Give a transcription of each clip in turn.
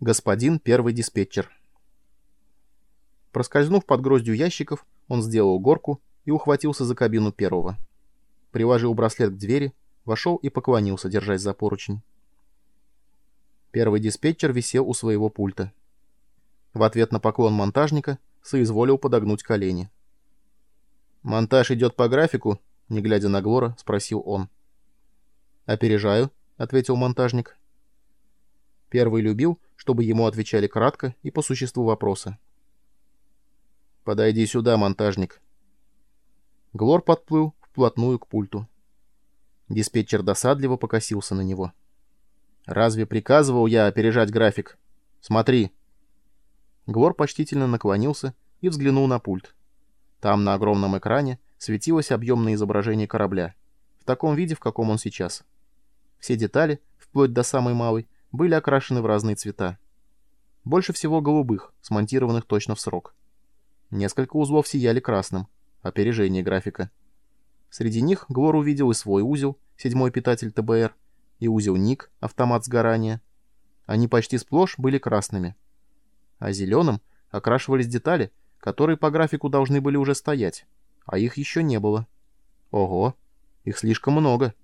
Господин первый диспетчер. Проскользнув под гроздью ящиков, он сделал горку и ухватился за кабину первого. Приложил браслет к двери, вошел и поклонился, держась за поручень. Первый диспетчер висел у своего пульта. В ответ на поклон монтажника соизволил подогнуть колени. «Монтаж идет по графику?» — не глядя на Глора, спросил он. «Опережаю», — ответил монтажник. Первый любил, чтобы ему отвечали кратко и по существу вопроса. «Подойди сюда, монтажник». Глор подплыл вплотную к пульту. Диспетчер досадливо покосился на него. «Разве приказывал я опережать график? Смотри!» Глор почтительно наклонился и взглянул на пульт. Там, на огромном экране, светилось объемное изображение корабля, в таком виде, в каком он сейчас. Все детали, вплоть до самой малой, были окрашены в разные цвета. Больше всего голубых, смонтированных точно в срок. Несколько узлов сияли красным. Опережение графика. Среди них Глор увидел и свой узел, седьмой питатель ТБР, и узел НИК, автомат сгорания. Они почти сплошь были красными. А зеленым окрашивались детали, которые по графику должны были уже стоять, а их еще не было. Ого, их слишком много.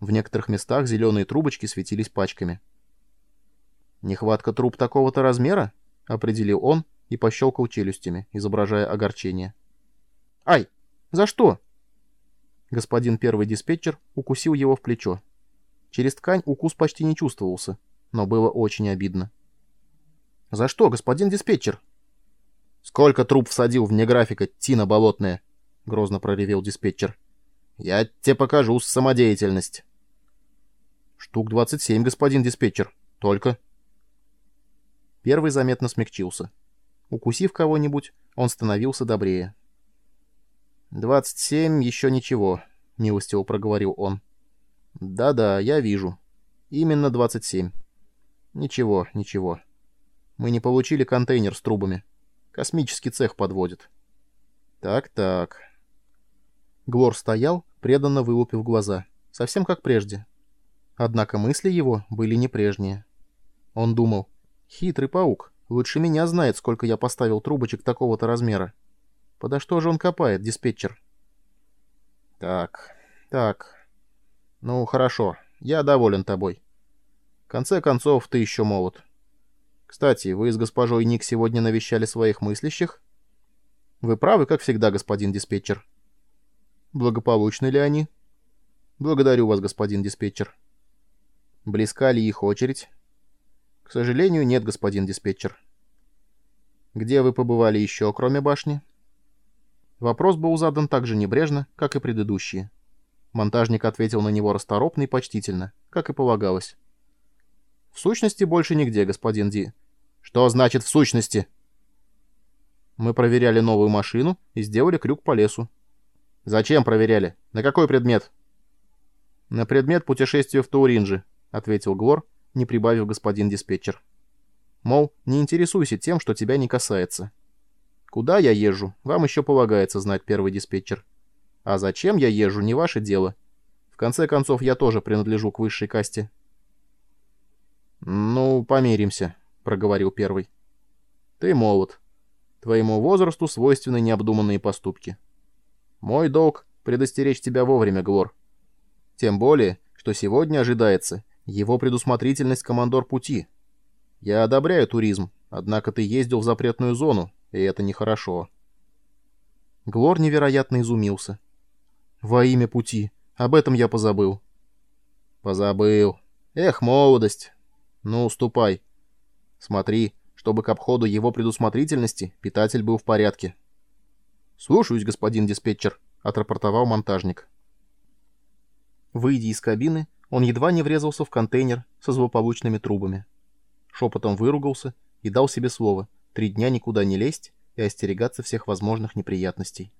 В некоторых местах зеленые трубочки светились пачками. «Нехватка труб такого-то размера?» — определил он и пощелкал челюстями, изображая огорчение. «Ай! За что?» Господин первый диспетчер укусил его в плечо. Через ткань укус почти не чувствовался, но было очень обидно. «За что, господин диспетчер?» «Сколько труб всадил вне графика, тина болотная?» — грозно проревел диспетчер. «Я тебе покажу самодеятельность». «Штук 27, господин диспетчер. Только...» Первый заметно смягчился. Укусив кого-нибудь, он становился добрее. «Двадцать семь еще ничего», — милостиво проговорил он. «Да-да, я вижу. Именно двадцать семь. Ничего, ничего. Мы не получили контейнер с трубами. Космический цех подводит». «Так-так». Глор стоял, преданно вылупив глаза, совсем как прежде. Однако мысли его были не прежние. Он думал, Хитрый паук. Лучше меня знает, сколько я поставил трубочек такого-то размера. Подо что же он копает, диспетчер? Так, так. Ну, хорошо. Я доволен тобой. В конце концов, ты еще молод. Кстати, вы с госпожой Ник сегодня навещали своих мыслящих? Вы правы, как всегда, господин диспетчер. Благополучны ли они? Благодарю вас, господин диспетчер. Близка ли их очередь? «К сожалению, нет, господин диспетчер». «Где вы побывали еще, кроме башни?» Вопрос был задан так же небрежно, как и предыдущие. Монтажник ответил на него расторопно и почтительно, как и полагалось. «В сущности, больше нигде, господин Ди». «Что значит «в сущности»?» «Мы проверяли новую машину и сделали крюк по лесу». «Зачем проверяли? На какой предмет?» «На предмет путешествия в Тауринджи», — ответил Глор, не прибавив господин диспетчер. Мол, не интересуйся тем, что тебя не касается. Куда я езжу, вам еще полагается знать первый диспетчер. А зачем я езжу, не ваше дело. В конце концов, я тоже принадлежу к высшей касте. «Ну, помиримся», — проговорил первый. «Ты молод. Твоему возрасту свойственны необдуманные поступки. Мой долг — предостеречь тебя вовремя, Глор. Тем более, что сегодня ожидается его предусмотрительность командор пути. Я одобряю туризм, однако ты ездил в запретную зону, и это нехорошо. Глор невероятно изумился. Во имя пути. Об этом я позабыл. Позабыл. Эх, молодость. Ну, ступай. Смотри, чтобы к обходу его предусмотрительности питатель был в порядке. Слушаюсь, господин диспетчер, отрапортовал монтажник. Выйдя из кабины, он едва не врезался в контейнер со злополучными трубами. Шепотом выругался и дал себе слово три дня никуда не лезть и остерегаться всех возможных неприятностей.